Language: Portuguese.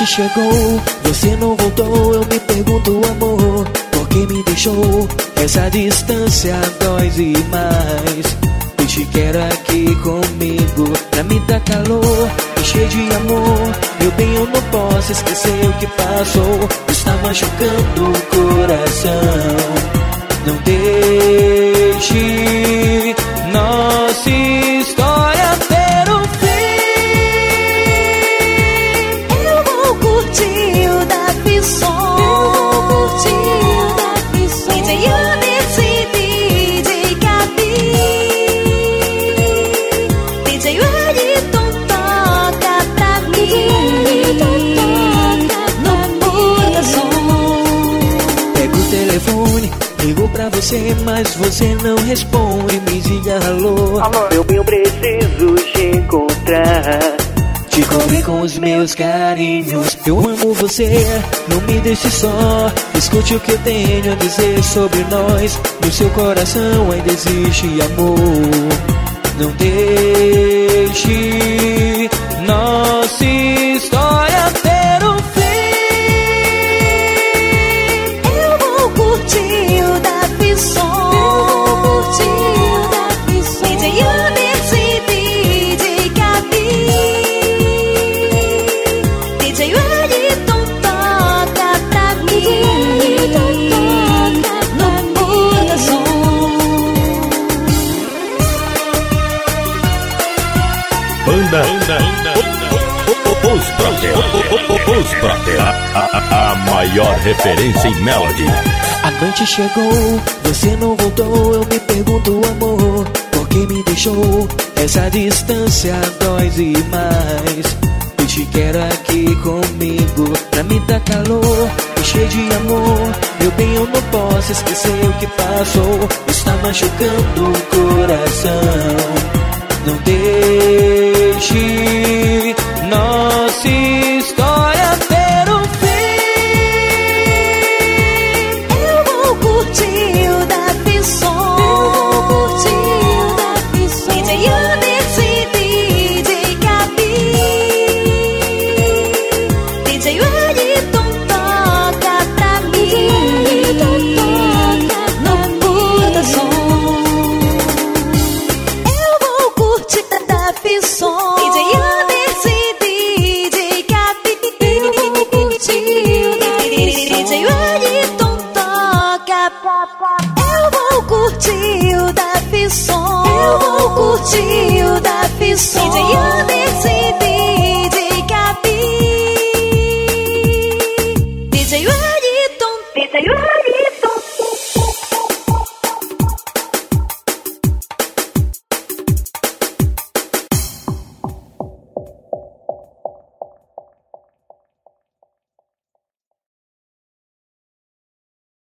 noite chegou, você não voltou. Eu me pergunto, amor, por que me deixou? Essa distância dói demais. Eu te quero aqui comigo, pra me dar calor, encher de amor. Meu bem, eu não posso esquecer o que passou. Está machucando o coração. Não deixe nossa história ligo pra você, mas você não responde. Me diga alô. Bem, eu preciso te encontrar. Te cobrir com os meus carinhos. Eu amo você, não me deixe só. Escute o que eu tenho a dizer sobre nós. No seu coração ainda existe amor. Não deixe Banda. Os Brother. Os Brother. A, a- a maior referência em Melody. A noite chegou, você não voltou. Eu me pergunto, amor, por que me deixou? Essa distância dói demais. Eu te quero aqui comigo, pra me dar calor, encher de amor. Meu bem, eu não posso esquecer o que passou. Está machucando o coração. Não deixe 去 Eu vou curtir o Davi Som. Eu vou curtir o Davi Som. DJ Anderson,